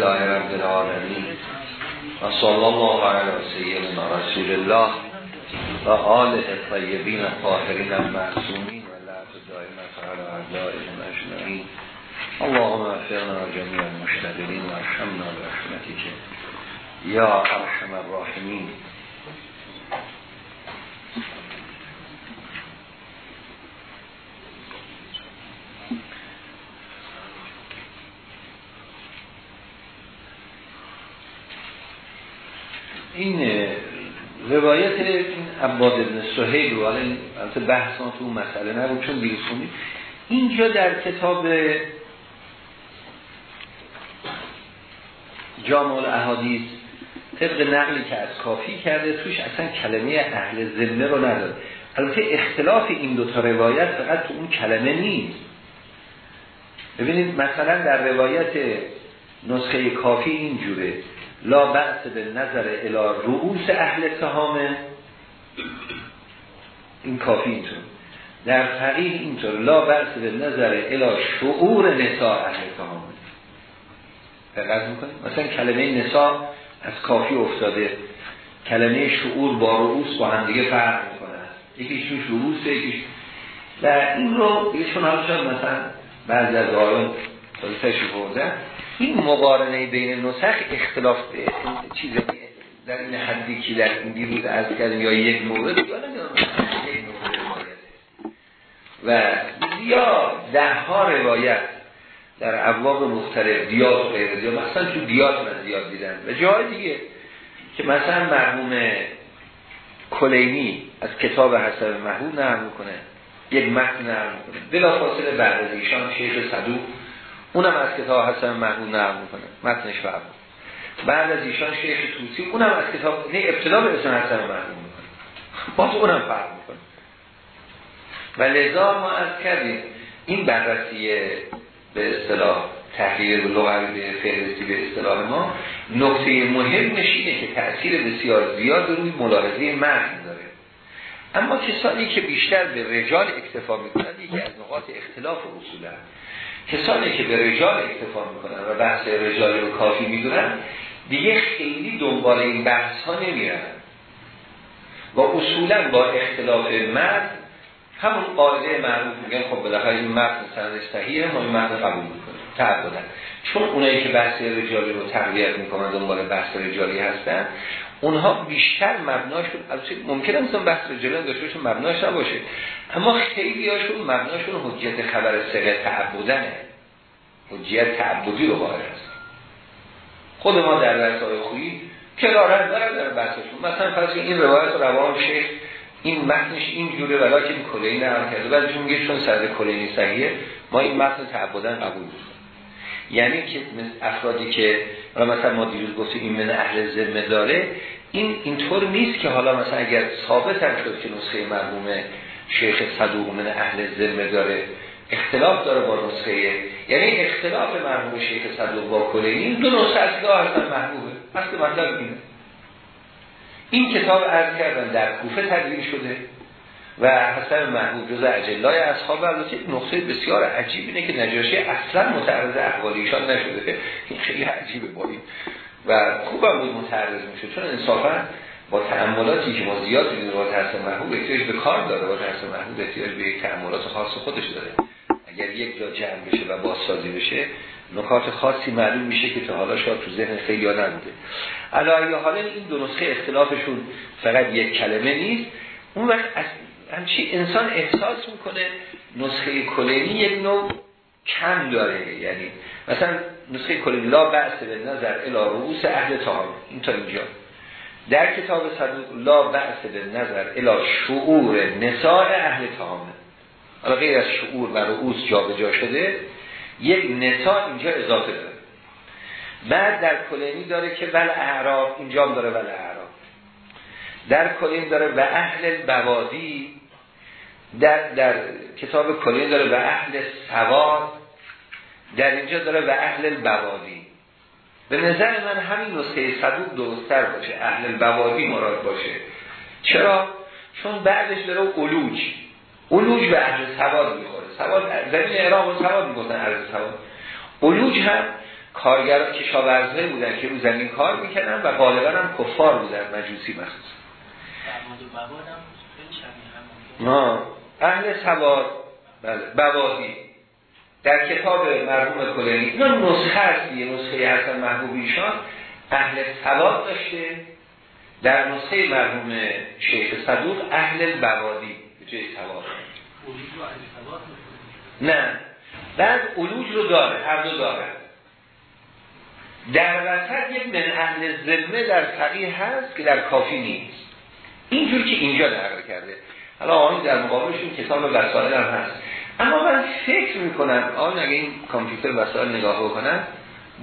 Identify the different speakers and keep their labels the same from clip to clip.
Speaker 1: لله رب العالمین و صلی الله علی سیدنا رسول الله و آل طیبین طاهرین المعصومین و لعب دائمت علی اعدائهم اجمعین. اللهم افرنا جميع المشتغلین و ارحمنا برحمتك یا ارحم الراحمین این روایت عباد ابن سهیل رو الان بحث تو اون مسئله نبود چون بیرسونی اینجا در کتاب جامع احادیث طبق نقلی که از کافی کرده توش اصلا کلمه اهل ذمه رو نداره. البته اختلاف این دو تا روایت فقط تو اون کلمه نیست. ببینید مثلا در روایت نسخه کافی اینجوره. لا بحث به نظر الا رؤوس اهل تهامه این کافی اینطور در فقیه اینطور لا بحث به نظر الا شعور نسا اهل تهامه دقت می‌کنیم مثلا کلمه نسا از کافی افتاده. کلمه شعور با رؤوس با هم دیگه فرق می‌کنه. یکیشون رؤوسه یکیش و این رو ایشون حالا شد مثلا بعضی از آیان بردن این مقارنه بین نسخ اختلاف چیز در این حدی که در این دیروز از کردیم یا یک مورد و یا ده ها روایت در ابواب مختلف دیات و غیر دیات مثلا تو دیات من زیاد دیدن و جای دیگه که مثلا مرحوم کلینی از کتاب حسب محبوب نرم می‌کنه یک متن نرم می‌کنه. بلا فاصله بعد از ایشان شیخ صدوق اونم از کتاب حسن محمود نقل می‌کنه. متنش فرق بعد از ایشان شیخ توسی اونم از کتاب نه ابتدا به اسم حسن محمود می‌کنه. باز اونم فرق می‌کنه. و لذا ما از کردیم. این بررسی به اصطلاح تحلیل لغوی به فهرستی به اصطلاح ما. نکته مهم نشینه که تأثیر بسیار زیاد روی ملاحظه متن داره. اما کسانی که بیشتر به رجال اکتفا می‌کنند یکی از نقاط اختلاف اصولا کسانی که به رجال اکتفا می‌کنن و بحث رجال رو کافی می‌دونن دیگه خیلی دنبال این بحث ها نمیرن. و اصولا با اختلاف مرد همون قاعده معروف میگن خب بالاخره این مرد سندش صحیحه ما این مرد قبول می‌کنیم. تعبدن چون اونایی که بحث رجالی رو تقویت می‌کنن دنبال بحث رجالی هستن اونها بیشتر مبناشون البته ممکنه مثلا بحث رجالی داشته مبناش نباشه. اما خیلی هاشون مبناشون حجیت خبر سقه تعبدنه. حجیت تعبدی رو قائل هست خود ما در درسای خویی کرارت داره در بحثشون. مثلا فرض این روایت روان شیخ این متنش این جوره ولی که کلینی نرم کرده. بعد چون میگه چون سرد صحیحه ما این متن تعبدن قبول می‌کنیم. یعنی که افرادی که مثلا ما دیروز گفتیم این من اهل ذمه داره این اینطور نیست که حالا مثلا اگر ثابت هم شد که نسخه مرحوم شیخ صدوق من اهل ذمه داره اختلاف داره با نسخه یعنی اختلاف مرحوم شیخ صدوق با کلینی دو نسخه اصلا هستن محبوبه. اصل مطلب اینه. این کتاب عرض کردن در کوفه تدوین شده. و حسن محبوب جز اجلای اصحاب البته نقطه بسیار عجیب اینه که نجاشی اصلا متعرض احوالیشان نشده. این خیلی عجیبه با این. و خوبم بود متعرض میشه چون انصافا با تعملاتی که ما زیاد دیدیم با حسن محبوب احتیاج به کار داره. با حسن محبوب احتیاج به یک تعملات خاص خودش داره. اگر یک جا جمع بشه و بازسازی بشه نکات خاصی معلوم میشه که تا حالا شاید تو ذهن خیلی ها نبوده علاوه حالا این دو نسخه اختلافشون فقط یک کلمه نیست. اون وقت همچی انسان احساس می‌کنه نسخه کلینی یک نوع کم داره. یعنی مثلا نسخه کلینی لا بحث به نظر الا رؤوس اهل تهام این تا اینجا. در کتاب صدوق لا بحث به نظر الا شعور نساء اهل تهامه حالا غیر از شعور و رؤوس جا شده یک نساء اینجا اضافه داره. بعد در کلینی داره که ول اعراب اینجا هم داره ول اعراب. در کلین داره و اهل بوادی در, در کتاب کلین داره و اهل سواد در اینجا داره و اهل البوادی به نظر من همین نسخه صدوق درستر باشه اهل البوادی مراد باشه. چرا؟ چون بعدش داره علوج علوج به اهل سواد می‌خوره. سواد زمین عراق و سواد می‌گفتن اهل سواد. علوج هم کارگر کشاورزه بودن که رو زمین کار می‌کنن و غالبا هم کفار بودن مجوسی مخصوص ما اهل سواد بله بوادی. در کتاب مرحوم کلینی اینا نسخه هست یه نسخه حسن محبوب ایشان اهل سواد داشته. در نسخه مرحوم شیخ صدوق اهل بوادی به جای سواد. نه. بعد علوج رو داره هر دو داره. در وسط یک من اهل ذمه در فقیه هست که در کافی نیست. اینجور که اینجا در کرده. حالا آنی در مقابلشون کتاب وسائل هم هست. اما من فکر می‌کنم آن اگه این کامپیوتر وسائل نگاه بکنم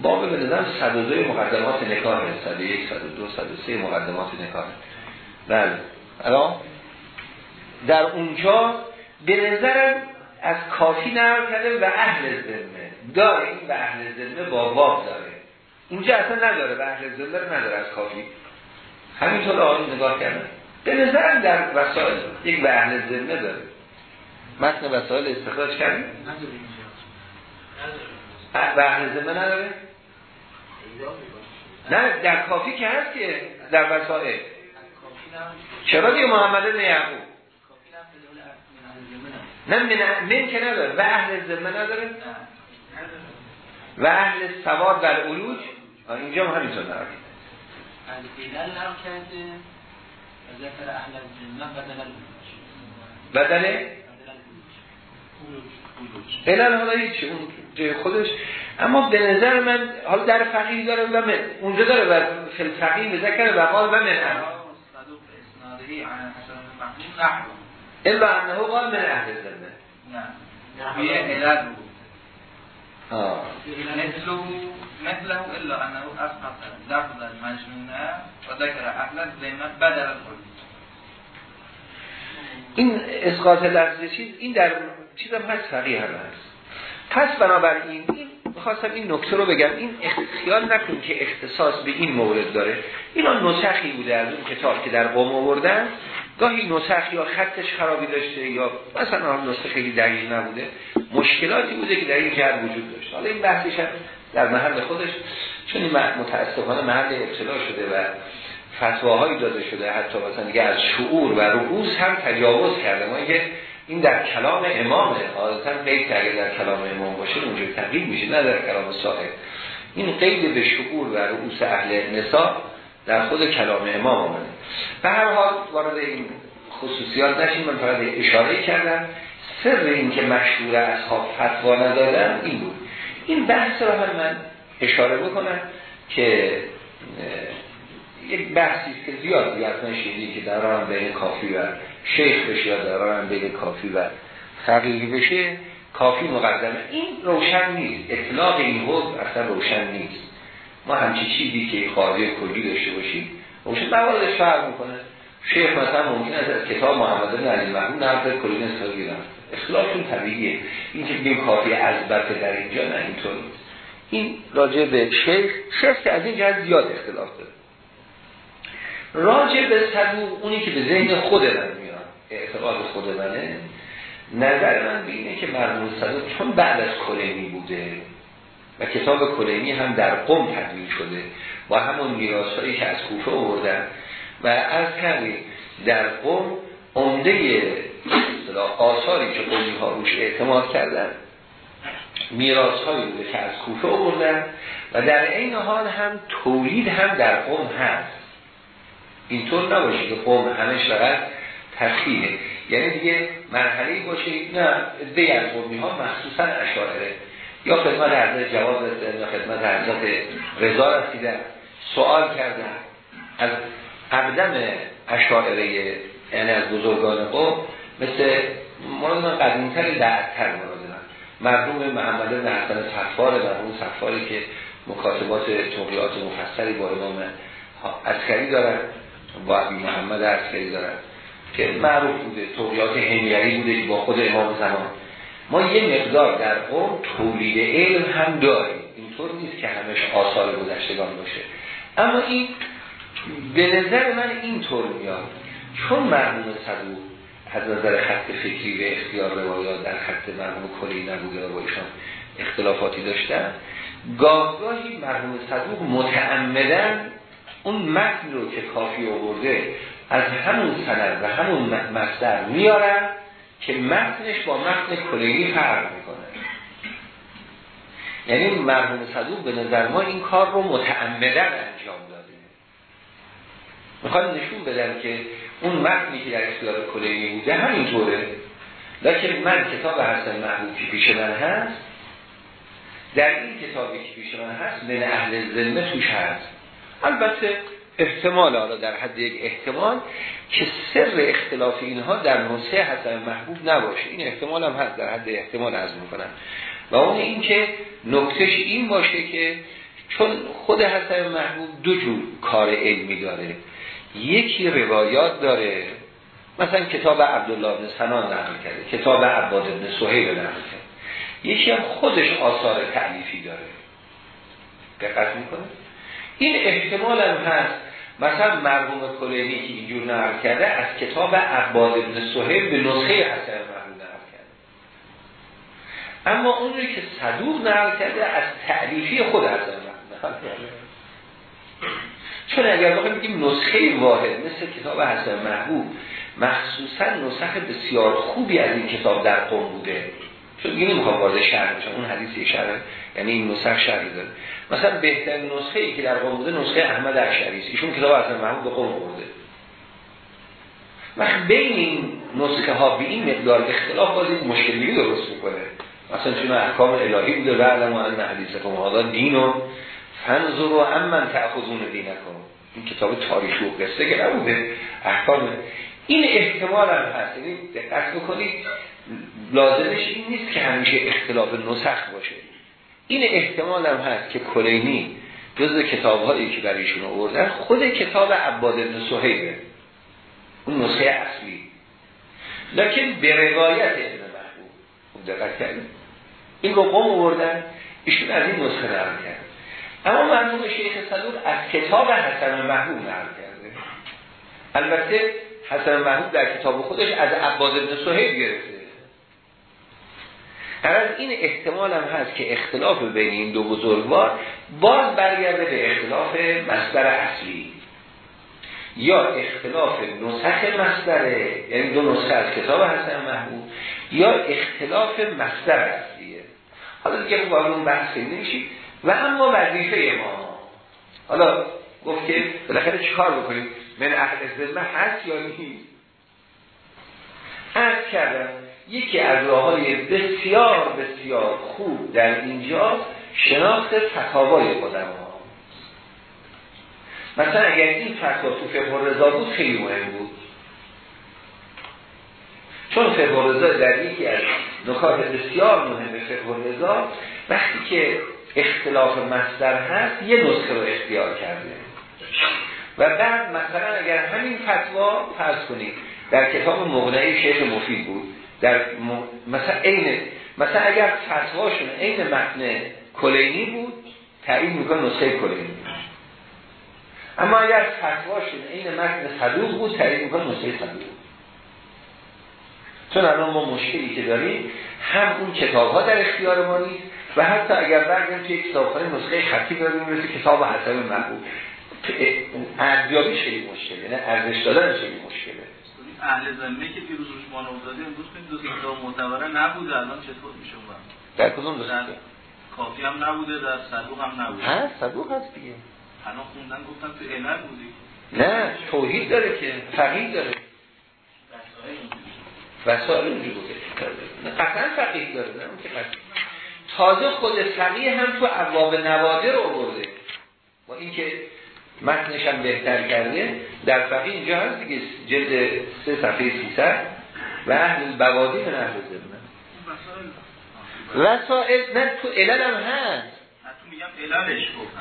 Speaker 1: باب به نظرم 102 مقدمات نکاه 101 102 103 مقدمات نکاه بله. الان؟ در اونجا به نظرم از کافی نقل کرده و اهل ذمه. داره این و اهل ذمه با باب داره. اینجا اصلا نداره و اهل ذمه نداره از کافی. همینطور آقای نگاه کردن. به نظرم در وسائل یک و اهل ذمه داره. متن وسائل استخراج کردیم و اهل ذمه نداره؟ نه در کافی که هست که در وسائل. چرا دیگه محمد بن یعقوب؟ نه من, من که نداره. و اهل ذمه نداره؟ و اهل سواد در علوج اینجا هم همینطور نداره. ذکر اهل ذمه بدل بدل علل حالا هیچ اون جای خودش. اما به نظر من حالا در فقیه داره و من. اونجا داره و فل فقیه به ذکر و قال و من هم. الا انه قال من اهل زنه نه علل مثله مثله الا انه اسقط لفظ المجنونه و ذکر اهل الذمه بدل الخلق این اسقاط لفظ چیز این در چیزم هست فقیه هم هست. پس بنابراین این می‌خواستم این نکته رو بگم. این خیال نکنیم که اختصاص به این مورد داره. اینا نسخی بوده از اون کتاب که در قوم آوردن. گاهی نسخ یا خطش خرابی داشته یا مثلا نسخه خیلی دقیق نبوده مشکلاتی بوده که در این جهت وجود داشت. حالا این بحثش هم در محل خودش چون این متاسفانه محل ابتلا شده و فتواهایی داده شده حتی مثلا دیگه از شعور و رؤوس هم تجاوز کرده. ما که این در کلام امامه عادتا قید اگر در کلام امام باشه اونجا تقیید میشه نه در کلام صاحب. این قید به شعور و رؤوس اهل نسا در خود کلام امام آمده. به هر حال وارد این خصوصیات نشیم. من فقط اشاره کردم. سر این که مشهور اصحاب فتوا ندادن این بود. این بحث رو هم من اشاره بکنم که یک بحثی که زیاد دیگر نشیدی که در آن بین کافی و شیخ بشه یا در آن بین کافی و فقیه بشه کافی مقدمه. این روشن نیست. اطلاق این حد اصلا روشن نیست. ما همچی چیزی که قاضی کلی داشته باشیم روشن مواردش فرق می‌کنه. شیخ مثلا ممکن است از کتاب محمد بن علی محمود نقل کلی نسخه گیرن اختلافشون طبیعیه. این که بگیم کافی البته در اینجا نه اینطور این راجع به شیخ شیخ که از این جهت زیاد اختلاف داره. راجع به صدوق اونی که به ذهن خود من میاد اعتقاد خود منه نظر من به اینه که مرمون صدوق چون بعد از کلینی بوده. و کتاب کلینی هم در قم تدوین شده با همون میراث هایی که از کوفه آوردن. و از کردیم در قم عمده آثاری که قومی ها روش اعتماد کردن میراث هایی بوده که از کوفه آوردن و در این حال هم تولید هم در قم هست. اینطور نباشه که قوم همش فقط تسخیه یعنی دیگه مرحله باشه نه دی از قومی ها مخصوصا اشاره یا خدمت حضرت جواب رسیدن یا خدمت حضرت رضا رسیدن. سوال کردن. از قدم اشاره یعنی از بزرگان قوم مثل مورد من قدیمتر دعتر مورد من. مرحوم محمد بن حسن صفار مرحوم صفاری که مکاتبات توقیات مفصلی با امام عسکری دارن با محمد عسکری دارن که معروف بوده توقیات همیری بوده با خود امام زمان. ما یه مقدار در قوم تولید علم هم داریم. اینطور نیست که همش آثار گذشتگان باشه. اما این به نظر من اینطور میاد. چون مرموم صدوق از نظر خط فکری و اختیار روایات در خط مرموم کلی نبوده و اختلافاتی داشتن گاهگاهی مرحوم صدوق متعمدن اون متن رو که کافی آورده از همون سند و همون مصدر میارن که متنش با متن کلینی فرق می‌کنه. یعنی مرحوم صدوق به نظر ما این کار رو متعمدن انجام داده. می‌خواد نشون بدم که اون متنی که در اختیار کلینی بوده همینطوره. لیکن من کتاب حسن محبوب که پیش من هست در این کتابی که پیش من هست من اهل ذمه توش هست. البته احتمال حالا در حد یک احتمال که سر اختلاف اینها در نسخه حسن محبوب نباشه. این احتمال هم هست در حد احتمال از می‌کنم. و اون این که نکتش این باشه که چون خود حسن محبوب دو جور کار علمی داره. یکی روایات داره مثلا کتاب عبدالله بن سنان نقل کرده کتاب عباد بن سهیل نقل کرده. یکی هم خودش آثار تعلیفی داره. دقت می‌کنه این احتمال هم هست. مثلا مرحوم کلینی که اینجور نقل کرده از کتاب عباد بن سهیل به نسخه حسن محمود نقل کرده. اما اون که صدوق نقل کرده از تعلیفی خود حسن محمود نقل کرده. چون اگر بخوایم بگیم نسخه واحد مثل کتاب حسن محبوب مخصوصا نسخه بسیار خوبی از این کتاب در قوم بوده. چون دیگه نمی‌خوام وارد شهر بشم اون حدیثی شهر یعنی این نسخ شهر داره. مثلا بهترین نسخه ای که در قوم بوده نسخه احمد اشعری است. ایشون کتاب اصلا محمود به قوم برده. وقت بین این نسخه ها به این مقدار اختلاف باز این مشکلی درست می‌کنه. مثلا چون احکام الهی بوده بعلم و ان حدیثکم هذا دین و فنظر و امن تأخذون دینکم این کتاب تاریخی و قصه که نبوده احکام. این احتمال هم هست. یعنی دقت بکنید لازمش این نیست که همیشه اختلاف نسخ باشه. این احتمال هم هست که کلینی جز کتاب هایی که برایشون آوردن خود کتاب عباد بن سهیبه اون نسخه اصلی. لکن به روایت ابن محبوب. دقت کردیم. این رو قوم آوردن ایشون از این نسخه نقل کرد. اما مرحوم شیخ صدوق از کتاب حسن محبوب نقل کرده. البته حسن محبوب در کتاب خودش از عباد بن سهیب گرفته. از این احتمال هم هست که اختلاف بین این دو بزرگوار باز برگرده به اختلاف مصدر اصلی. یا اختلاف نسخ مصدره یعنی دو نسخه از کتاب حسن محبوب یا اختلاف مصدر اصلیه. حالا دیگه با اون بحث نمیشید و اما وظیفه ما. حالا گفت که بالاخره چیکار بکنیم؟ من اهل ذمه هست یا نیست؟ کردم. یکی از راه های بسیار بسیار خوب در اینجا شناخت فتاوای ها مثلا اگر این فتوا تو فقه رضا بود خیلی مهم بود. چون فقه رضا در یکی از نکات بسیار مهم فقه رضا وقتی که اختلاف مصدر هست یه نسخه رو اختیار کرده. و بعد مثلا اگر همین فتوا فرض کنید در کتاب مغنعی شیخ مفید بود. در م... مثلا عین مثلا اگر فتواشون عین متن کلینی بود تعیین می‌کنه نسخه کلینی. اما اگر فتواشون عین متن صدوق بود تعیین می‌کنه نسخه صدوق. چون الان ما مشکلی که داریم هم اون کتاب ها در اختیار ما نیست و حتی اگر برگردیم توی کتابخانه نسخه خطی داریم مثل کتاب حسن محبوب. ارزیابیش خیلی مشکله نه ارزش دادنش خیلی مشکله
Speaker 2: اهل زمینه که پیروز روش افتاده امروز کنید دو کتاب معتبره نبوده الان چطور میشه
Speaker 1: در کدوم
Speaker 2: در کافی هم نبوده در صدوق هم نبوده.
Speaker 1: ها صدوق هست دیگه.
Speaker 2: الان خوندن گفتن تو علل بودی.
Speaker 1: نه توحید داره که فقیه داره. وسائل اونجا بوده. قطعا فقیه داره نه؟ که تازه خود فقیه هم تو ابواب نوادر رو برده با اینکه متنش هم بهتر کرده در فقیه اینجا هست دیگه جلد سه صفحه سیصد. و اهل بوادی من اهل زمنه وسائل نه تو علل هم هست.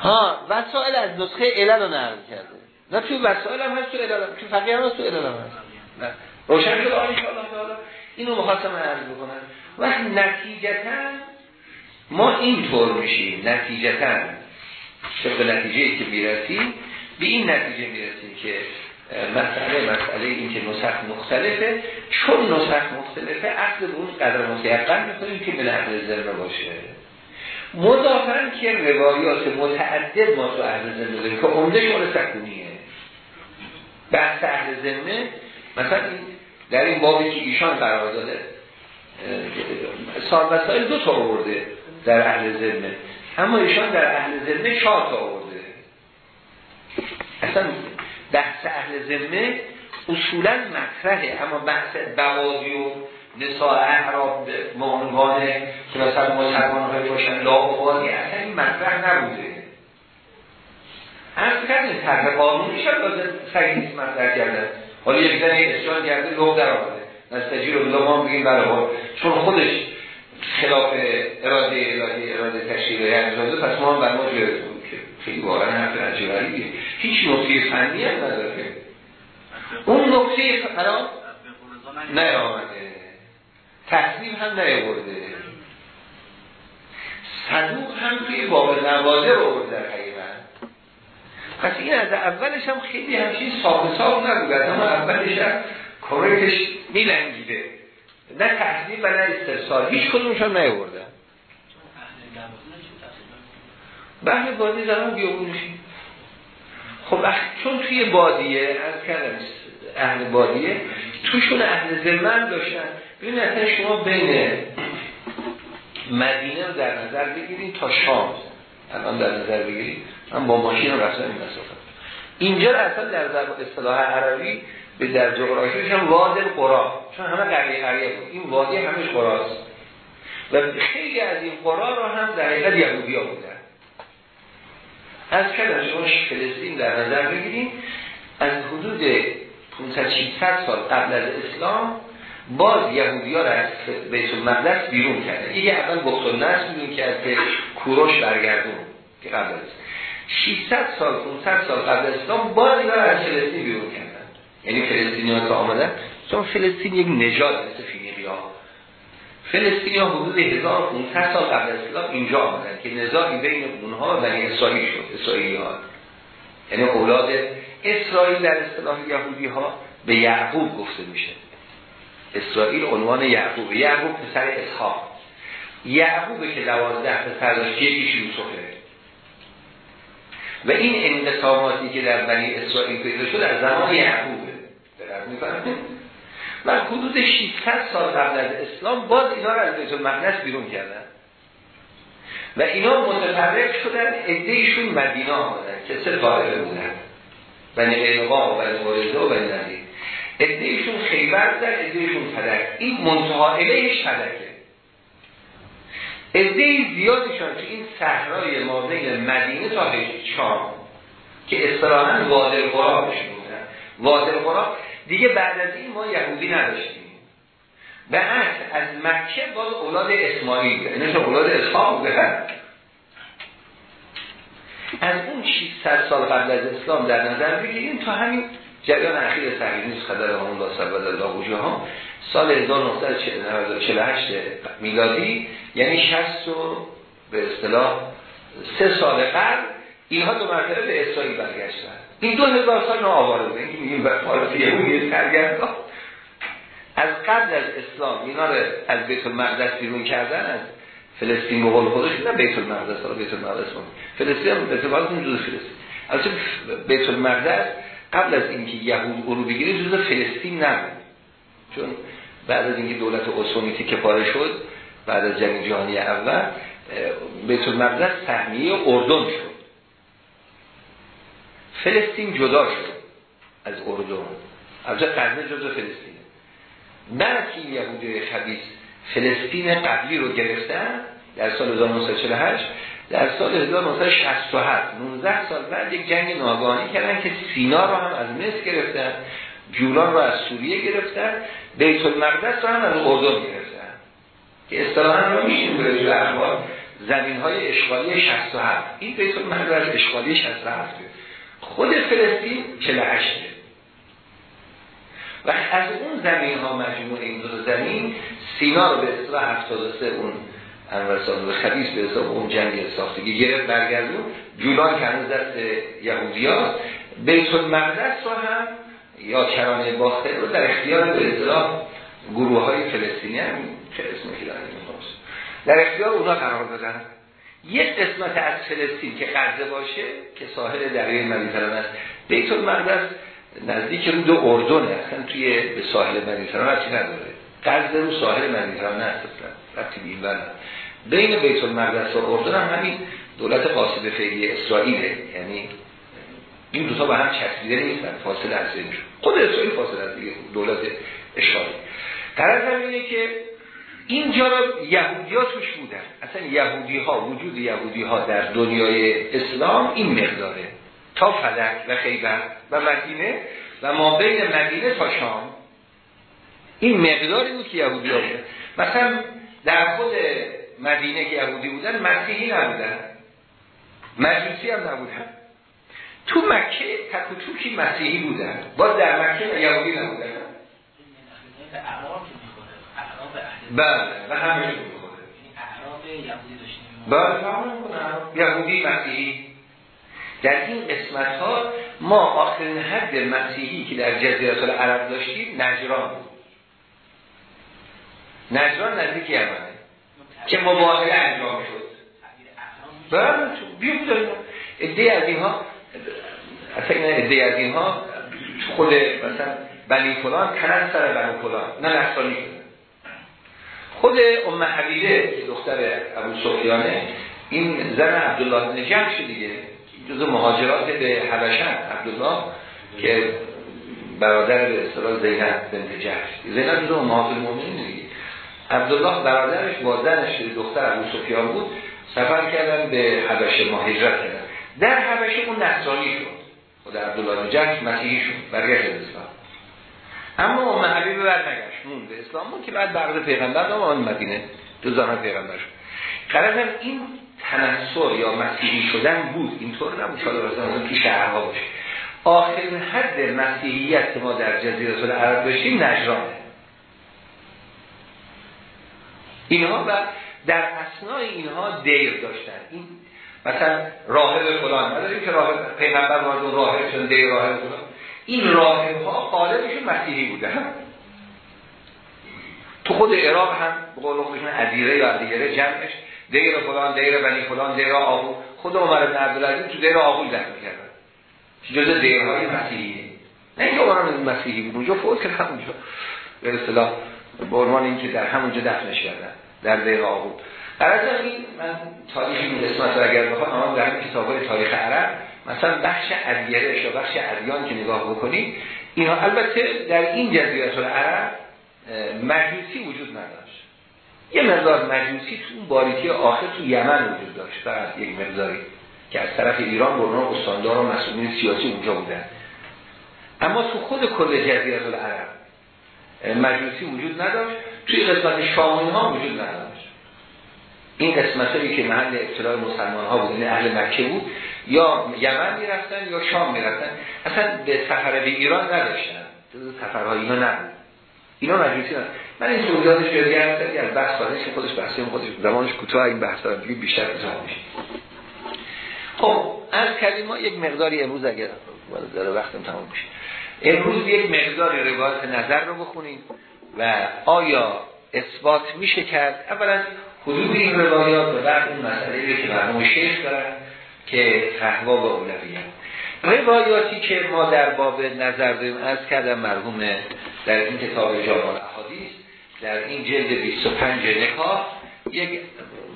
Speaker 1: ها وسائل از نسخه علل رو نقل کرده. نه تو وسائل هم هست تو علل هم تو فقیه هم هست تو علل هم هست. نه. روشن شده آن تعالی. اینو مخواستم عرض بکنم. وقت نتیجتا ما اینطور میشیم. نتیجتا طبق نتیجه که می‌رسیم به این نتیجه می‌رسیم که مسئله مسئله این که نسخ مختلفه. چون نسخ مختلفه اصل اون قدر متیقن می‌کنیم که به نحو ذره باشه. مضافن که روایات متعدد ما تو اهل داریم که عمده شمال سکونیه. بحث اهل زمه مثلا در این بابی که ایشان قرار داده سال مسائل دو تا آورده در اهل ذمه اما ایشان در اهل ذمه چهار تا آورده. اصلا بحث اهل ذمه اصولا مطرحه اما بحث بوادی و نساء احراب معنوانه که مثلا مسلمان های باشن لا و اصلا این مطرح نبوده. از کردیم طرح قانونی شد لازم سعی مطرح کردن. حالا یک زنی اسیان کرده لغ در آمده نستجیر رو ما بگیم برای چون خودش خلاف اراده الهی اراده تشریع انجام پس ما هم بر ما بود که خیلی واقعا حرف عجیبه هیچ نقطه فنی هم نداره. اون نقطه فقرا نه آمده تصمیم هم نیاورده. صدوق هم توی باب نواده رو برده در حقیقت پس این از اولش هم خیلی همچین صاحب صاحب نبود. اما اولش هم کارکش میلنگیده. نه تحضیب و نه استرسال. هیچ کدومش هم نیاورده بحر بادی زمان بیابونشی خب چون توی بادیه از کردم اهل بادیه توشون اهل زمن داشتن. ببینید اصلا شما بین مدینه رو در نظر بگیرید تا شام. الان در نظر بگیرید. من با ماشین رو رفتم این مسافت. اینجا اصلا در اصطلاح عربی به در جغرافیش هم واد قرا چون همه قریه قریه بود. این وادی همش قراست. و خیلی از این قرا رو هم در حقیقت یهودی ها بودن. از شما فلسطین در نظر بگیریم از حدود 500 سال قبل از اسلام باز یهودی ها را از بیت المقدس بیرون کرده یه اول بخت و نصر بیرون کرد که کوروش برگردون که قبل از 600 سال 500 سال قبل اسلام باز اینا از فلسطین بیرون کردن. یعنی فلسطینی ها که آمدن چون فلسطین یک نژاد مثل فینیقی ها فلسطینی ها حدود 1500 سال قبل اسلام اینجا آمدن که نزاعی بین اونها و اسرائیل شد اسرائیلی ها یعنی اولاد اسرائیل در اصطلاح یهودی ها به یعقوب گفته میشه. اسرائیل عنوان یعقوب یعقوب پسر اسحاق. یعقوب که دوازده پسر داشت یکیش یوسفه و این انقساماتی که در بنی اسرائیل پیدا شد در زمان یعقوبه و حدود 600 سال قبل از اسلام باز اینا رو از بیت المقدس بیرون کردن. و اینا متفرق شدن ادهیشون مدینه آمدن که سه طایفه بودن. بنی قینقا و بنی و بنی ادهیشون خیبر در ادهیشون فدک این منتها الیهش فدکه ادهی زیادشان که این صحرای مازین مدینه تا شام که اصطلاحا وادر قرا بودن وادر قرا دیگه بعد از این ما یهودی نداشتیم. به عکس از مکه باز اولاد اسماعیل یعنی اولاد اسحاق بودن از اون 600 سال قبل از اسلام در نظر بگیریم تا همین جریان اخیر نیست. خدر همون لا سبب الله ها سال 1948 میلادی یعنی 60 و به اصطلاح سه سال قبل اینها دو مرتبه به اسرائیل برگشتن. این دو هزار سال آواره بوده این که میگیم فارس یهودی سرگردان از قبل از اسلام اینا رو از بیت المقدس بیرون کردن از فلسطین به قول خودش نه بیت المقدس حالا بیت المقدس فلسطین به اعتبارتون جزء فلسطین. البته بیت المقدس قبل از اینکه یهود رو بگیره جزء فلسطین نبود. چون بعد از اینکه دولت عثمانی که پاره شد بعد از جنگ جهانی اول بیت المقدس سهمیه اردن شد. فلسطین جدا شد از اردن. از قرنه جدا فلسطینه. بعد که یهودی خبیث فلسطین قبلی رو گرفتن در سال 1948 در سال 1967 19 سال بعد یک جنگ ناگانی کردن که سینا رو هم از مصر گرفتن جولان رو از سوریه گرفتن بیت المقدس رو هم از اردن گرفتن. که اصطلاحا رو میشیم به زمین های اشغالی 67 این بیت المقدس اشغالی 67 خود فلسطین 48 و از اون زمین ها مجموع این دو زمین سینا رو به اصطلاح 73 اون انور خبیث به حساب اون جنگ ساختگی گرفت برگردون. جولان که هنوز دست یهودی ها بیت المقدس رو هم یا کرانه باخته رو در اختیار به اصطلاح گروه های فلسطینی هم چه اسم در اختیار اونا قرار دادن. یک قسمت از فلسطین که غزه باشه که ساحل دریای مدیترانه است بیت المقدس نزدیک رو دو اردنه اصلا توی به ساحل مدیترانه چی نداره. غزه رو ساحل مدیترانه است اصلا. رفتی بین بین بیت المقدس و اردن هم همین دولت قاصد فعلی اسرائیله. یعنی این دوتا با هم چسبیده نیستن فاصله از خود اسرائیل فاصله از دولت اشاره. طرف اینه که اینجا را یهودی ها توش بودن. اصلا یهودی ها وجود یهودی ها در دنیای اسلام این مقداره. تا فلک و خیبر و مدینه و ما بین مدینه تا شام. این مقداری بود که یهودی ها بودن. مثلا در خود مدینه که یهودی بودن مسیحی نبودن. مجوسی هم نبودن. تو مکه تک و توکی مسیحی بودن. باز در مکه یهودی نبودن. بله و همه می‌خوره بله. یهودی مسیحی. در این قسمت ها ما آخرین حد مسیحی که در جزیره العرب داشتیم نجران بود. نجران نزدیک یمنه که مباهله انجام شد. بله بیو ادهی از اینها اصلا این ادهی از اینها خود مثلا بنی فلان کنن سر بنی فلان نه شده خود ام حبیبه دختر ابو سفیانه این زن عبدالله بن جمش دیگه جز مهاجرات به حبشن عبدالله که برادر به اصطلاح زینب بنت جحش زینب جز امهات المؤمنین دیگه. عبدالله برادرش با زنش دختر ابو سفیان بود سفر کردن به حبشه مهاجرت کردن. در حبشه اون نصرانی شد. خود عبدالله بن جحش مسیحی شد برگشت اسلام. اما ام حبیب بر نگشت. مون به اسلام که بعد بعد پیغمبر نام آن مدینه. دو زن پیغمبر شد. قرارم این تنصر یا مسیحی شدن بود. اینطور نبود. شاید رسول که شهرها باشه. آخرین حد مسیحیت ما در جزیره العرب داشتیم نجرانه. اینها و در اسنای اینها دیر داشتن. این مثلا راهب فلان. نداریم که راهب پیغمبر وارد راهب شدن دیر راهب فلان. این راهب ها قالبشون مسیحی بودن تو خود عراق هم به قول خودشون عدیره یا عدیره جمعش دیر فلان دیر بنی فلان دیر آهو. خود عمر بن عبدالعزیز تو دیر آهو دفن کردن جز دیرهای مسیحی نه اینکه عمران مسیحی بود اونجا فوت کرد همونجا به اصطلاح به عنوان اینکه در همونجا دفنش کردن در دیر آهو. در این من تاریخ این قسمت رو اگر بخوام اما در کتاب تاریخ عرب مثلا بخش ادیرش یا بخش ادیان که نگاه بکنید اینها البته در این جزیره عرب مجوسی وجود نداشت. یه مقدار مجوسی تو اون باریکی آخر تو یمن وجود داشت. فقط یک مقداری که از طرف ایران برنامه استاندار و مسئولین سیاسی اونجا بودن. اما تو خود کل جزیره العرب مجوسی وجود نداشت. توی قسمت شامونی ها وجود نداشت. این قسمت هایی که محل اطلاع مسلمان ها بود یعنی اهل مکه بود یا یمن می‌رفتن یا شام می‌رفتن. اصلا به سفر به ایران نداشتن. سفرهای اینا نبود. اینا مجلسی هست من این توضیحاتش رو گرفتم از بحث که خودش بحثی خودش زمانش کوتاه این بحث دارم دیگه بیشتر ازا میشه. خب از کردیم ما یک مقداری امروز اگر داره وقتم تمام میشه. امروز یک مقداری روایت نظر رو بخونیم و آیا اثبات میشه کرد؟ اولا حدود این روایات و بعد اون مسئله که مرموم شیخ دارن که فهوا و اولویت روایاتی که ما در باب نظر داریم از کردم مرحوم در این کتاب جامال احادیث در این جلد 25 نکاح یک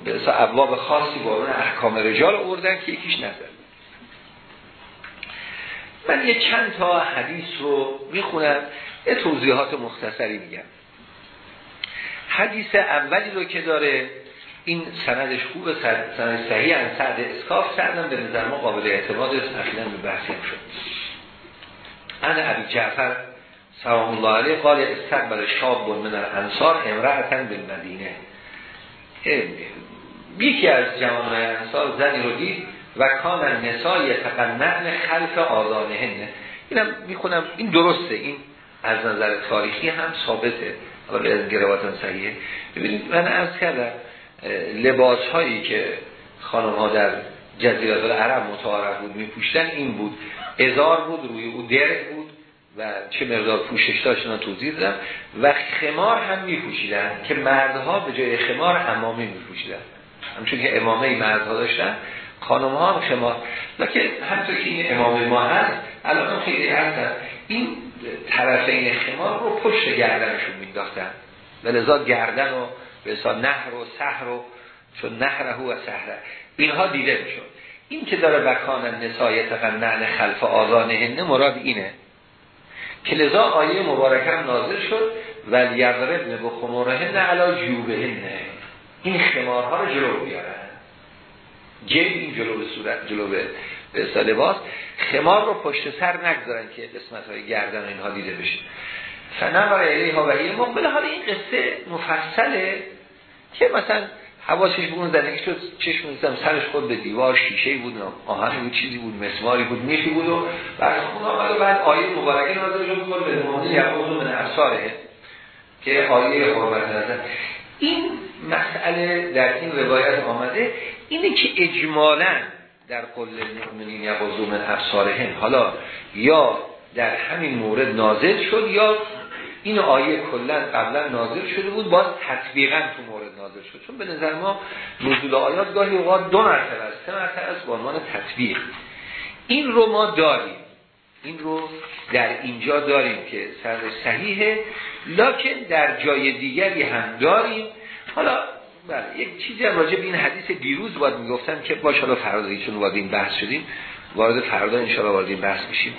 Speaker 1: به ابواب خاصی با اون احکام رجال آوردن که یکیش نظر من یه چند تا حدیث رو می‌خونم یه توضیحات مختصری میگم. حدیث اولی رو که داره این سندش خوب سند صحیح ان سعد اسکاف سعدم به نظر ما قابل اعتماد است. اخیراً به بحثی شد. انا عبی جعفر سلام الله علیه قال استقبل شاب من الانصار امرأتن به مدینه یکی از جوان انصار زنی رو دید و کان نسای تقنعن خلف آذانهن. اینم می‌خونم. این درسته. این از نظر تاریخی هم ثابته. حالا از گرواتان صحیحه. ببینید من از کردم لباس هایی که خانم ها در جزیره العرب متعارف بود میپوشتن این بود. ازار بود روی او درک بود و چه مقدار پوشش توضیح دادم. و خمار هم میپوشیدن که مردها به جای خمار امامی میپوشیدن. همچون که امامه مردها داشتن خانم ها هم خمار. لکن حتی که این امام ما هست الان خیلی هستن این طرفین خمار رو پشت گردنشون مینداختن. و گردن و به نهر و سهر و چون نهره و سهره اینها دیده میشون این که داره بکان نسای تقنن خلف آذانهن مراد اینه. که لذا آیه مبارکم نازل شد و یضربن خمورهن علا جوبهن این خمارها رو جلو بیارن. این جلو به صورت جلو به به لباس خمار رو پشت سر نگذارن که قسمت های گردن اینها دیده بشه. فنور الیها و این مقبل حالا این قصه مفصله که مثلا حواسش بگون زنگی شد چشم میزم سرش خود به دیوار شیشه بود آهن بود چیزی بود مسماری بود میشی بود و بعد خون آمد و بعد آیه مبارکه نازل شد بود به مهمانی یقوز من افساره که آیه حرمت نظر این مسئله در این روایت آمده اینه که اجمالا در قول المؤمنین یقوزو من افسارهم حالا یا در همین مورد نازل شد یا این آیه کلا قبلا نازل شده بود باز تطبیقا تو مورد نازل شد. چون به نظر ما نزول آیات گاهی اوقات دو مرتبه است سه مرتبه است به عنوان تطبیق. این رو ما داریم. این رو در اینجا داریم که سر صحیحه لکن در جای دیگری هم داریم. حالا بله یک چیزی هم راجع به این حدیث دیروز باید می‌گفتم که باش حالا فردا چون وارد این بحث شدیم وارد فردا انشاءالله وارد این بحث میشیم.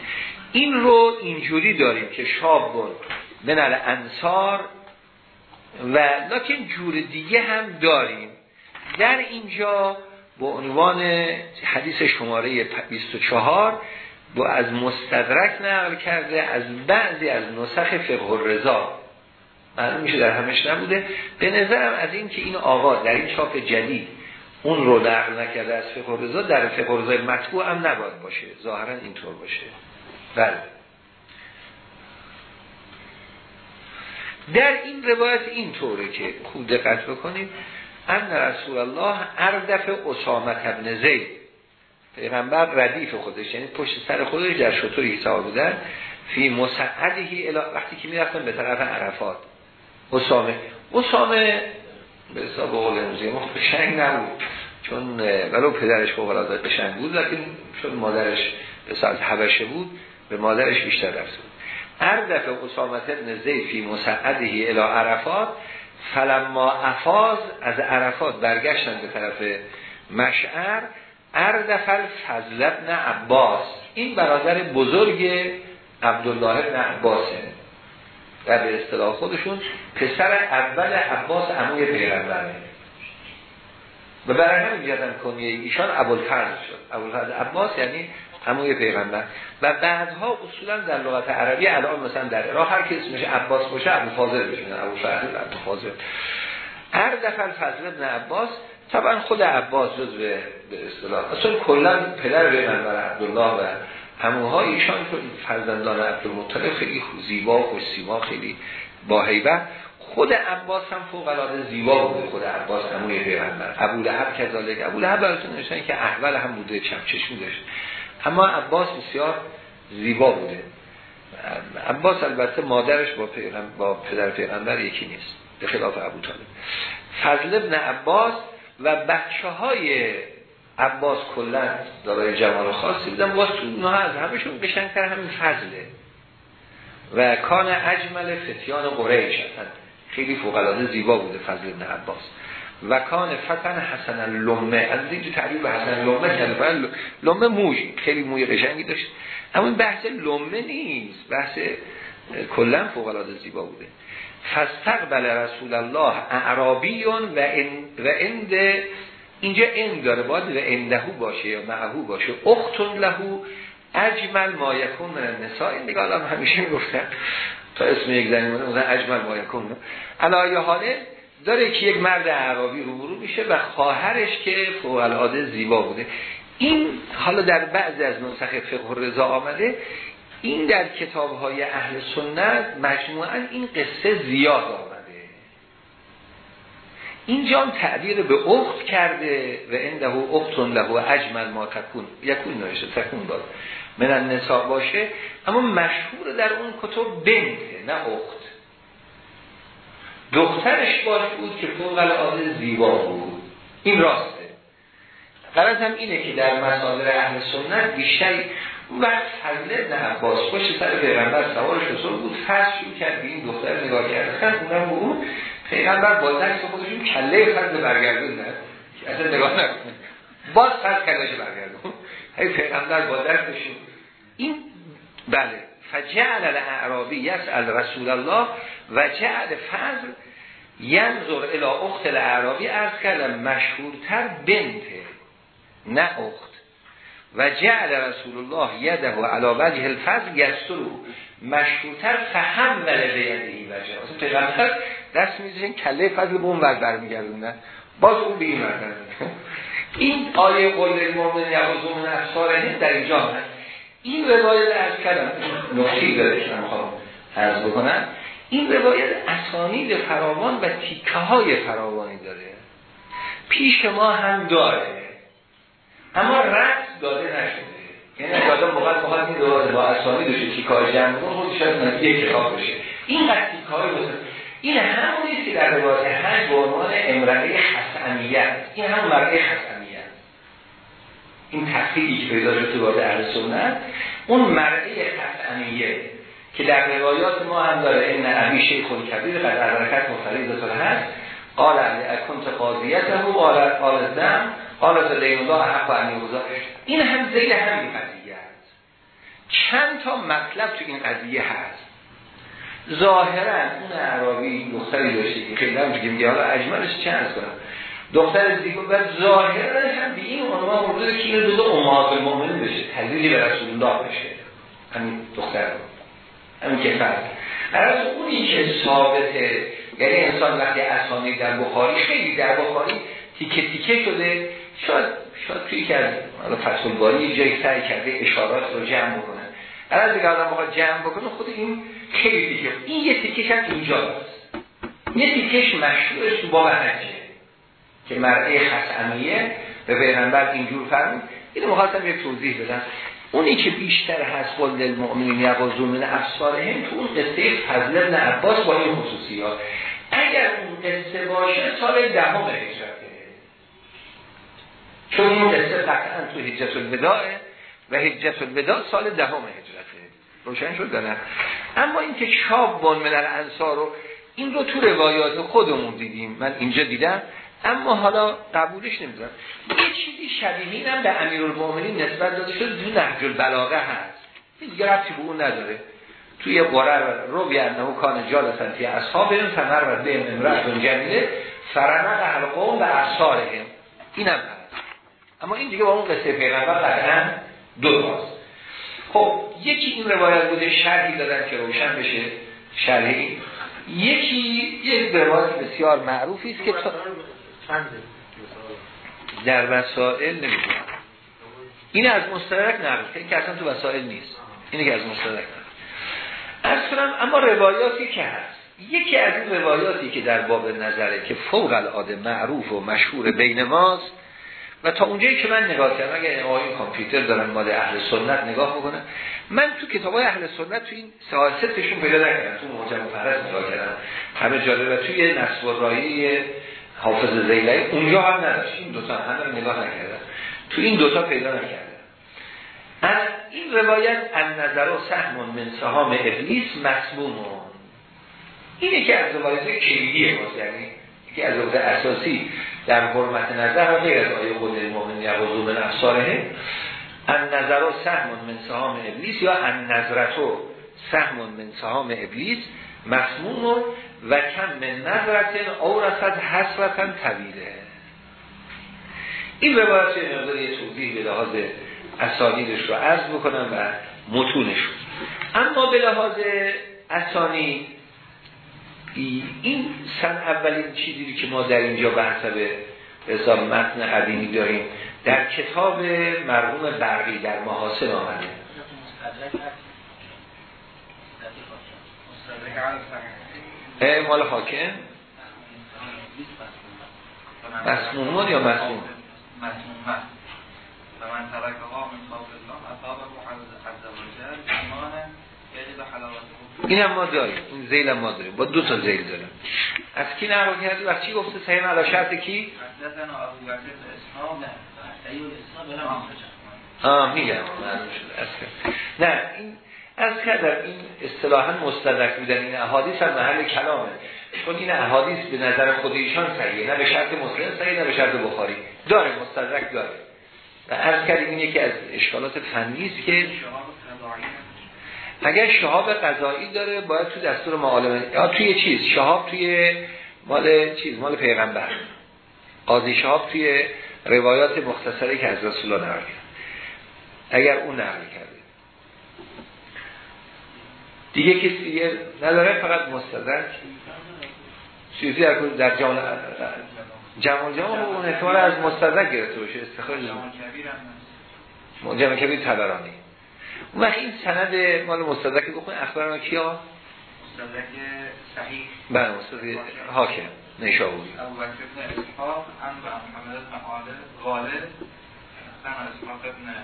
Speaker 1: این رو اینجوری داریم که شاب من انصار و لکن جور دیگه هم داریم. در اینجا با عنوان حدیث شماره 24 با از مستدرک نقل کرده از بعضی از نسخ فقه رضا معلوم میشه در همش نبوده. به نظرم از این که این آقا در این چاپ جدید اون رو نقل نکرده از فقه در فقه رضا مطبوع هم نباید باشه. ظاهرا اینطور باشه. بله. در این روایت این طوره که خوب دقت بکنید. ان رسول الله اردف اسامت ابن زید. پیغمبر ردیف خودش یعنی پشت سر خودش در شطور حساب بودن فی مسعدهی وقتی که می‌رفتن به طرف عرفات. اسامه اسامه به حساب قول امروزی ما قشنگ نبود. چون ولو پدرش فوق العاده قشنگ بود لیکن چون مادرش به ساعت حبشه بود به مادرش بیشتر رفت. بود هر دفعه اسامت ابن زید فی مسعدهی الى عرفات فلما افاز از عرفات برگشتن به طرف مشعر اردفل فضل ابن عباس. این برادر بزرگ عبدالله ابن عباسه. و به اصطلاح خودشون پسر اول عباس عموی پیغمبره. و برای همین جدن کنیه ایشان ابوالفرد شد. ابوالفرد عباس یعنی همون پیغمبر. و بعدها اصولا در لغت عربی الان مثلا در راه هر کسی اسمش عباس باشه ابو فاضل بشه ابو فاضل ابو فاضل هر دفعه فضل ابن عباس طبعا خود عباس جز به اصطلاح اصلا کلا پدر پیغمبر عبدالله و هموها ایشان فرزندان عبدالمطلب خیلی زیبا و سیما خیلی با هیبت خود عباس هم فوق العاده زیبا بوده خود عباس هموی پیغمبر. ابو لهب کذالک. ابو لهب براتون نشون که احول هم بوده چپ چشمی داشت. اما عباس بسیار زیبا بوده. عباس البته مادرش با, با پدر پیغمبر یکی نیست. به خلاف ابو طالب. فضل ابن عباس و بچه های عباس کلن دارای جمال خاصی بودن واسه اونها از همشون بشنکر همین فضله. و کان اجمل فتیان قریش هستن خیلی فوقلاده زیبا بوده فضل ابن عباس. و کان فتن حسن اللمه از اینجا تعریف حسن اللمه کرده لمه موی خیلی موی قشنگی داشت. اما این بحث لمه نیست بحث کلا فوق العاده زیبا بوده. فاستقبل رسول الله اعرابیون و و اند اینجا اند داره باید اندهو باشه یا معهو باشه. اختون لهو اجمل ما یکون من النساء. این دیگه الان همیشه می‌گفتن تا اسم یک زنی مونه اجمل ما یکون. حاله داره که یک مرد عربی روبرو میشه و خواهرش که فوق العاده زیبا بوده. این حالا در بعضی از نسخ فقه رضا آمده. این در کتاب های اهل سنت مجموعا این قصه زیاد آمده. اینجا تعبیر به اخت کرده و انده اختون له اجمل ما تکون. یکون نوشته تکون داد. من النساء باشه اما مشهور در اون کتب بنته نه اخت. دخترش باش بود که فوق العاده زیبا بود. این راسته. قرار هم اینه که در مصادر اهل سنت بیشتر وقت حضرت نه عباس باشه سر پیغمبر سوارش رسول بود شروع کرد به این دختر نگاه کرد. خیلی اونم بود پیغمبر با دست خودشون کله فرض برگردون نه اصلا نگاه نکنه باز فرض کلهش برگردون. هی پیغمبر با دستشون این بله. فجعل الاعرابی یسأل رسول الله و جعل فضل ینظر الى اخت الاعرابی ارز کردم مشهورتر بنته نه اخت. و جعل رسول الله یده و علا وجه الفضل یسترو مشهورتر فهم ولده یدهی وجه. اصلا پیغمبر دست میزن کله فضل به اون ور برمیگردونن باز اون به این این آیه قول المؤمن یغضون افسارهم در اینجا هست. این روایت از کردم. نقطی داره که می‌خوام بکنم. این روایت اسانید فراوان و تیکه های فراوانی داره. پیش ما هم داره. اما رد داده نشده. یعنی داده موقع بخواد این روایت با اسانیدش تیکه های جمع کنه خودش از یک کتاب بشه این قد تیکه های این همونیست که در روایت هنگ به عنوان امرأه خسعمیت این هم مرأه خسعمیت این تفصیلی که پیدا شد تو اهل سنت اون مرعه قطعنیه که در روایات ما هم داره این ابی شیخ کبیر قد حرکت مفرید هست قال علی اکنت قاضیته قال قال دم قال الله حق و این هم زیر همین قضیه است. چند تا مطلب تو این قضیه هست. ظاهرا اون عربی دختری داشته که خیلی هم بگیم حالا اجمالش چند کنم؟ دختر دیگه و ظاهرا هم به این عنوان موجود که این دو امهات المؤمنین بشه تذیری به رسول الله بشه. همین دختر همین که فرد از اونی که ثابته یعنی انسان وقتی اسامی در بخاری خیلی در بخاری تیکه تیکه شده شاید شاید توی که از فصل باری جایی سعی کرده اشارات رو جمع بکنه. از دیگه آدم بخواد جمع بکنه خود این خیلی تیکه. این یه تیکش هم اینجاست. یه تیکش مشهورش تو باب که مرعه خسعمیه به پیغمبر اینجور فرمود. اینو مخواستم یک توضیح بدم. اونی که بیشتر هست قول المؤمنین یغضون من ابصارهم تو اون قصه فضل ابن عباس با این خصوصیات. اگر اون قصه باشه سال دهم هجرته چون این قصه قطعا تو حجت الوداع و حجت الوداع سال دهم هجرته. روشن شد دارن اما اینکه شاب من الانصار رو این رو تو روایات خودمون دیدیم. من اینجا دیدم. اما حالا قبولش نمی‌دونم یه چیزی شبیه هم به امیرالمومنین نسبت داده شده. تو نهج البلاغه هست. این دیگه به اون نداره. توی قرر رو بیانه کان جالسن فی اصحابهم فمر و بین امرأتون جمیله فرنق حلقون و افسارهم این هم هست اما این دیگه با اون قصه پیغمبر قطعا دو تاست خب یکی این روایت بوده شرحی دادن که روشن بشه شرحی. یکی یک روایت بسیار معروفی است که در وسائل نمی‌دونم. این از مستدرک نقل این که اصلا تو وسائل نیست. اینه که از مستدرک کنم اما روایاتی که هست. یکی از این روایاتی که در باب نظره که فوق العاده معروف و مشهور بین ماست و تا اونجایی که من نگاه کردم اگر آقای کامپیوتر دارن مال اهل سنت نگاه بکنم من تو کتاب اهل سنت تو این سیاستشون پیدا نکردم تو محجم فرست نگاه کردم. همه جالب و توی نصب رایی حافظ زیلعی اونجا هم نداشت. این دوتا هم نگاه نکردم. تو این دوتا پیدا نکردم. از این روایت از نظر و سهم من سهام ابلیس مسمومون اینه که از روایت کلیدیه ماست یعنی که از روایت اساسی در حرمت نظر و غیر از آیه قول المؤمن یغضو من ابصارهم ان نظر و سهم من سهام ابلیس یا ان نظرتو سهم من سهام ابلیس مسموم و کم من نظرتن او رسد حسرتن طویله. این روایت یه توضیح به لحاظ اسانیدش رو عرض بکنم و متونش. اما به لحاظ اسانی این سن اولین چیزی که ما در اینجا به حسب حساب متن قدیمی داریم در کتاب مرحوم برقی در محاسن آمده. مال حاکم؟ مسمومون یا مسموم؟ مسموم. و من خواب الله اصابه عز وجل هم ما داریم این زیل ما داریم با دو تا زیل داریم. از کی نقل کردی؟ و چی گفته صحیح علا شرط کی؟ آه میگم نه این از کردم این اصطلاحا مستدرک بودن؟ این احادیث هم محل کلامه. چون این احادیث به نظر خود ایشان صحیحه نه به شرط مسلم صحیح نه به شرط بخاری. داره مستدرک داره. و عرض کردیم این یکی از اشکالات فنی است که اگر شهاب قضایی داره باید تو دستور معالمه یا توی چیز شهاب توی مال چیز مال پیغمبر. قاضی شهاب توی روایات مختصری که از رسول الله نقل اگر اون نقل کرده. دیگه کسی نداره فقط مستدرک. سیوزی در جامعه جمال جمال اون احتمال از مستدرک گرفته باشه استخراج جمع کبیر تبرانی اون وقت این سند مال مستدرک بخون اخبارنا کیا؟
Speaker 2: مستدرک صحیح.
Speaker 1: بله مستدرک حاکم نیشابوری
Speaker 2: ابو بکر ابن اسحاق عن محمد بن غالب سن اسحاق ابن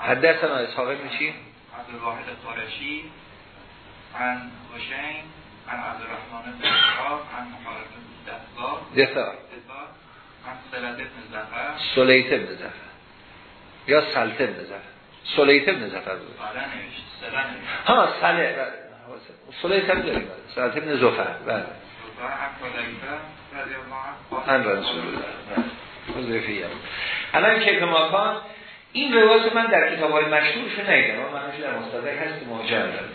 Speaker 1: حدثنا اسحاق ابن چی؟
Speaker 2: عبد الواحد قرشی عن حسین عن عبد الرحمن بن اسحاق عن محارب دفار
Speaker 1: دفار
Speaker 2: عن سلط ابن زفر.
Speaker 1: سلیت ابن زفر. یا سلط ابن زفر. سلیت ابن زفر بود. ها سله سلیت ابن داریم سلط ابن زفر بله. عن رسول الله الان که ماکان این روایت من در کتاب های مشهورشو نیدم من منش در مستدرک هست محجم دارم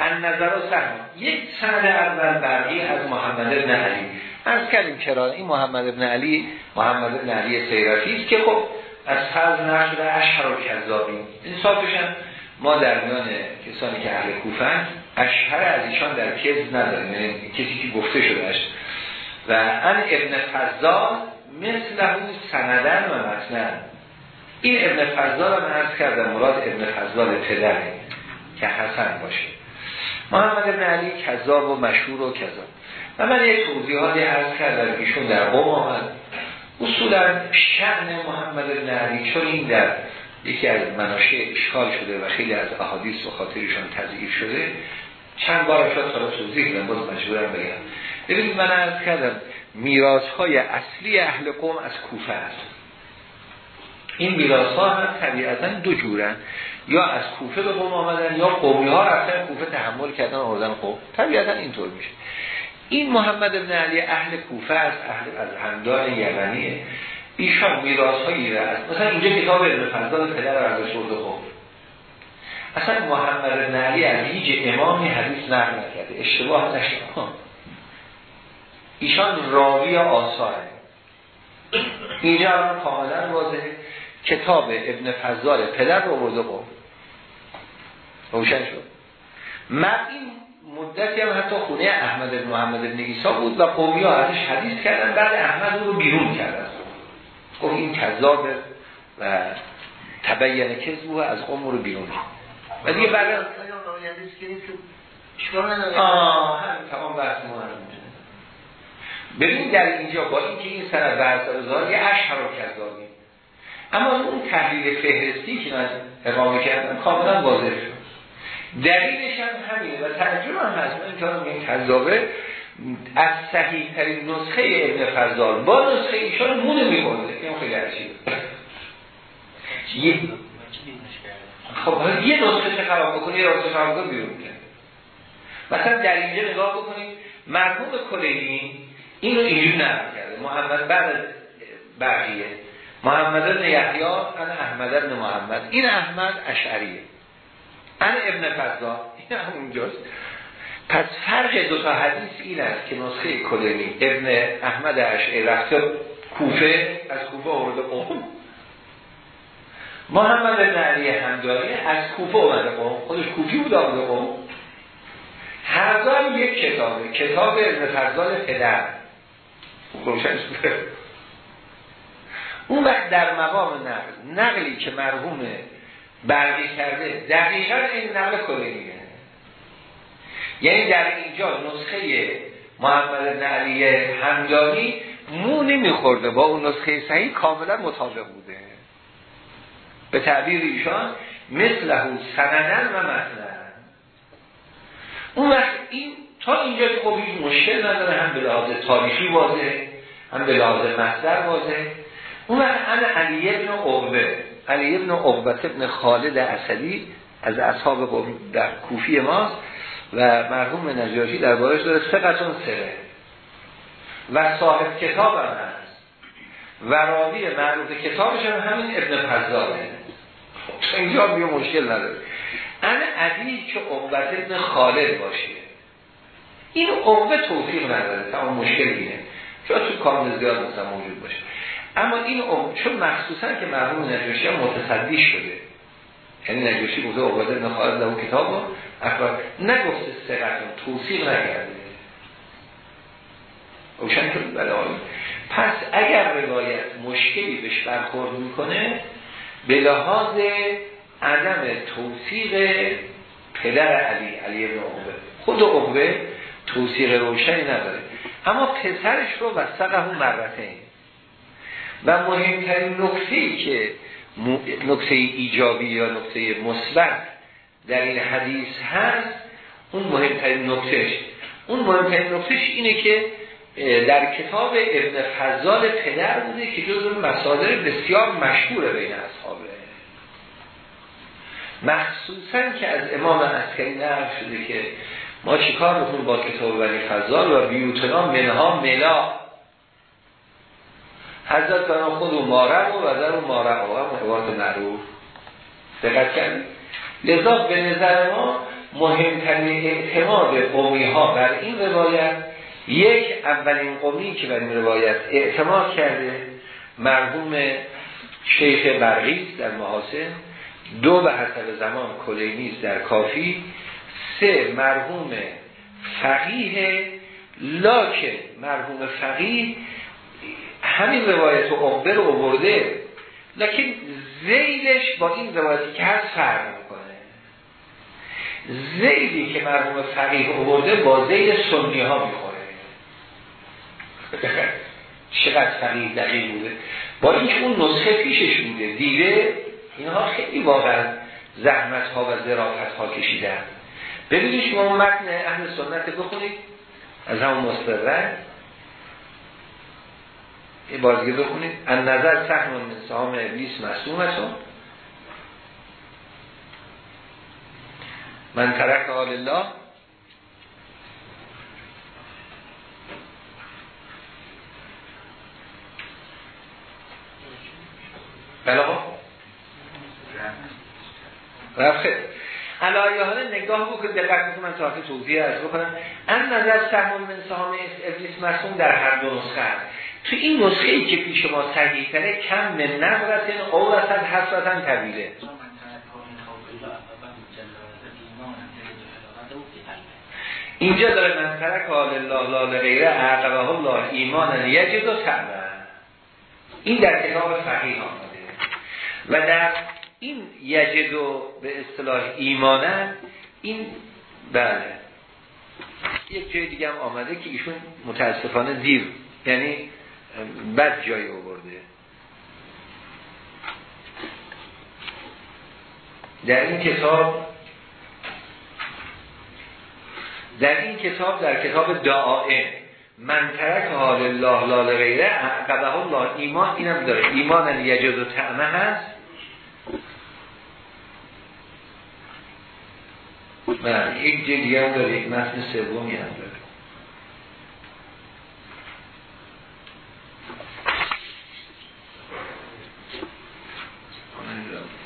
Speaker 1: ان نظر و سهم. یک سند اول برقی از محمد ابن علی. از کردیم چرا؟ این محمد ابن علی محمد ابن علی سیرفی است که خب از فرض نشده اشهر و کذابین انصافشن ما در میان کسانی که اهل کوفن اشهر از ایشان در کذب نداریم یعنی کسی که گفته شدهش. و ان ابن فضال مثل سندن و مثلا این ابن فضال هم عرض کردم مراد ابن فضال پدره که حسن باشه. محمد ابن علی کذاب و مشهور و کذاب. و من یک توضیحاتی عرض کردم ایشون در قوم آمد. اصولا شعن محمد ابن علی چون این در یکی از مناشه اشکال شده و خیلی از احادیث و خاطرشان تضعیف شده چند بار شد حالا توضیح کنم باز مجبورم بگم. ببینید من عرض کردم میراث های اصلی اهل قوم از کوفه است. این میراث ها هم طبیعتا دو جورن. یا از کوفه به قوم آمدن یا قومی ها رفتن کوفه تحمل کردن آوردن قوم. طبیعتا اینطور میشه. این محمد ابن علی اهل کوفه است اهل از همدان یمنیه. ایشان میراث هایی از مثلا اینجا کتاب ابن فضل پدر از سرد خوب اصلا محمد ابن علی از هیچ امامی حدیث نقل نکرده. اشتباه نشده ایشان راوی آثاره. اینجا هم کاملا واضحه. کتاب ابن فضال پدر رو برده قوم روشن شد. من این مدتی هم حتی خونه احمد بن محمد بن ایسا بود و قومی ها ازش حدیث کردن بعد احمد رو بیرون کردن. گفت این کذاب و تبین کذبو از قوم رو بیرون و دیگه بعد تمام بحث ما ببین در اینجا با اینکه این سند برزار یه اشهر و کذابی اما اون تحلیل فهرستی که من اقامه کردم کاملا واضح شد. دلیلش هم همینه و ترجمه هم هست. اینطور این کذابه از صحیح ترین نسخه ابن فضال با نسخه ایشان مونه میبرده. این خیلی عجیبه. خب یه نسخه خراب بکنی یه نسخه خراب بکنی بیرون کرد مثلا در اینجا نگاه بکنید. مرحوم کلینی این رو اینجور کرده. محمد بعد بقیه. محمد بن یحیی ان احمد بن محمد. این احمد اشعریه. ان ابن فضا. این هم اونجاست. پس فرق دو تا حدیث این است که نسخه کلینی ابن احمد اشعری رفته کوفه از کوفه آورده قوم. محمد بن علی همدانی از کوفه آورده قوم. خودش کوفی بود آورده قوم. هر یک کتابه. کتاب ابن فضال پدر. اون وقت در مقام نقل. نقلی که مرحوم برگی کرده. دقیقا این نقل کلینیه یعنی در اینجا نسخه محمد نعلی همدانی مو نمیخورده. با اون نسخه صحیح کاملا مطابق بوده. به تعبیر ایشان مثل سندن و مثلا اون وقت این تا اینجا خب مشکل نداره هم به لحاظ تاریخی واضحه هم به لحاظ مصدر واضحه. اون وقت علی ابن عقبه علی ابن عقبت ابن خالد اصلی از اصحاب در کوفی ماست و مرحوم نجاشی در بارش داره سقتون سره. و صاحب کتاب هم هست. و راوی معروف کتابش هم همین ابن فضاله. اینجا بیو مشکل نداره. انا علی که عقبت ابن خالد باشه. این عقبه توفیق نداره. تمام مشکل اینه. چون تو کامل زیاد مثلا موجود باشه؟ اما این عقبه چون مخصوصا که مرحوم نجاشی هم متصدی شده. یعنی نجاشی گفته عقبت ابن خالد اون کتاب رو اخبار. نگفته سقتون توفیق نگرده روشن شد؟ بله پس اگر روایت مشکلی بهش برخورد می‌کنه به لحاظ عدم توصیق پدر علی علی ابن عقبه. خود عقبه توصیق روشنی نداره. اما پسرش رو وسقه هم مرته و مهمترین نکته که نکته ایجابی یا نکته مثبت در این حدیث هست اون مهمترین نکتهش. اون مهمترین نکتهش اینه که در کتاب ابن فضال پدر بوده که جزو مصادر بسیار مشهور بین اصحابه مخصوصا که از امام عسکری نقل شده که ما چیکار بکنیم با کتاب بنی فضال و بیوتنا منها ملا. حضرت برای خود و مارق و در و مارق و هم حوات معروف دقت لذا به نظر ما مهمترین اعتماد قومی ها بر این روایت یک اولین قومی که بر این روایت اعتماد کرده مرحوم شیخ برقیس در محاسن. دو به حسب زمان کلینیز در کافی. سه مرحوم فقیه. لاکن مرحوم فقیه همین روایت و عقبه رو برده لکن زیلش با این روایتی که هست فرق می‌کنه. زیلی که مرحوم فقیه برده با زیل سنی ها می‌خوره. چقدر فقیه دقیق بوده؟ با اینکه اون نسخه پیشش بوده دیده اینها خیلی واقعا زحمت ها و ذرافت ها کشیدن. ببینید شما متن اهل سنت بخونید از همون مستدرک. بار دیگه بخونید. از نظر سهم من سهام ابلیس مسئومتون من ترک آل الله. بله رفته علایه حالا نگاه بکنید دقت بکنم من تاکه توضیح از بکنم. ان نظر سهم من سهام ابلیس مسئوم در هر دو نسخه تو این نسخه ای که پیش ما صحیح تره کم من نظرتن قولتن حسرتن طویله اینجا داره من ترک حال الله لا غیره عقبه الله ایمان یجد و این در کتاب فقیه آمده. و در این یجد و به اصطلاح ایمانن این بله. یک جای دیگه هم آمده که ایشون متاسفانه دیر. یعنی بد جای آورده. در این کتاب در این کتاب در کتاب دعائه من ترک حال الله لا غیره قبه الله ایمان اینم داره. ایمان یجد و تعمه هست. بله یک دیگه هم داره یک متن سومی هم داره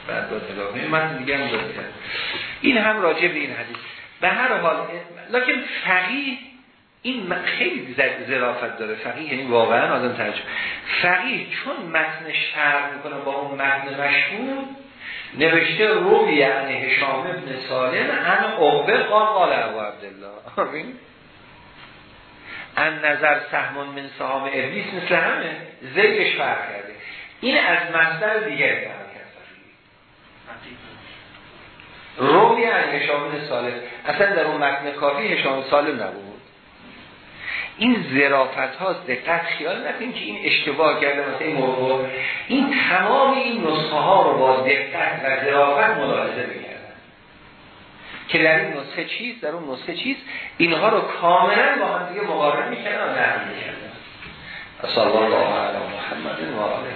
Speaker 1: بعد من دیگه هم داره این هم راجع به این حدیث. به هر حال لکن فقیه این خیلی ظرافت داره. فقیه یعنی واقعا آدم ترجمه فقیه چون متنش فرق می‌کنه با اون متن مشهور نوشته روی یعنی هشام ابن سالم ان عقبه قال قال ابو عبدالله. آمین. ان نظر سهمون من سهام ابلیس مثل همه زیدش فرق کرده. این از مصدر دیگر فرق کرد روی یعنی هشام سالم اصلا در اون متن کافی هشام سالم نبود. این زرافت هاست دقت خیال نکنید که این اشتباه کرده مثل این موضوع این تمام این نسخه ها رو با دقت و زرافت ملاحظه می‌کردن. که در این نسخه چیست؟ در اون نسخه چیست؟ اینها رو کاملا با هم دیگه مقارنه می‌کنن و نقل می‌کنن صلی الله علی محمد و آله.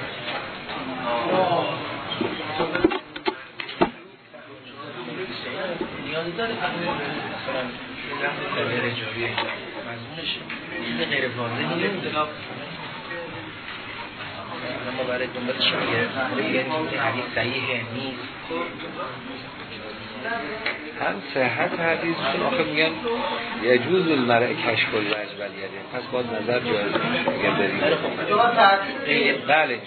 Speaker 1: نیازدار غیر جاریه. مضمونش چیز غیر واضحی نیست. ما برای دنبالش میگردیم صحیح نیست. هم صحت حدیث چون آخه میگن یجوز المرء کشف الوجه ولی یعنی پس با نظر جایز میگن بریم. بله, خب، بله.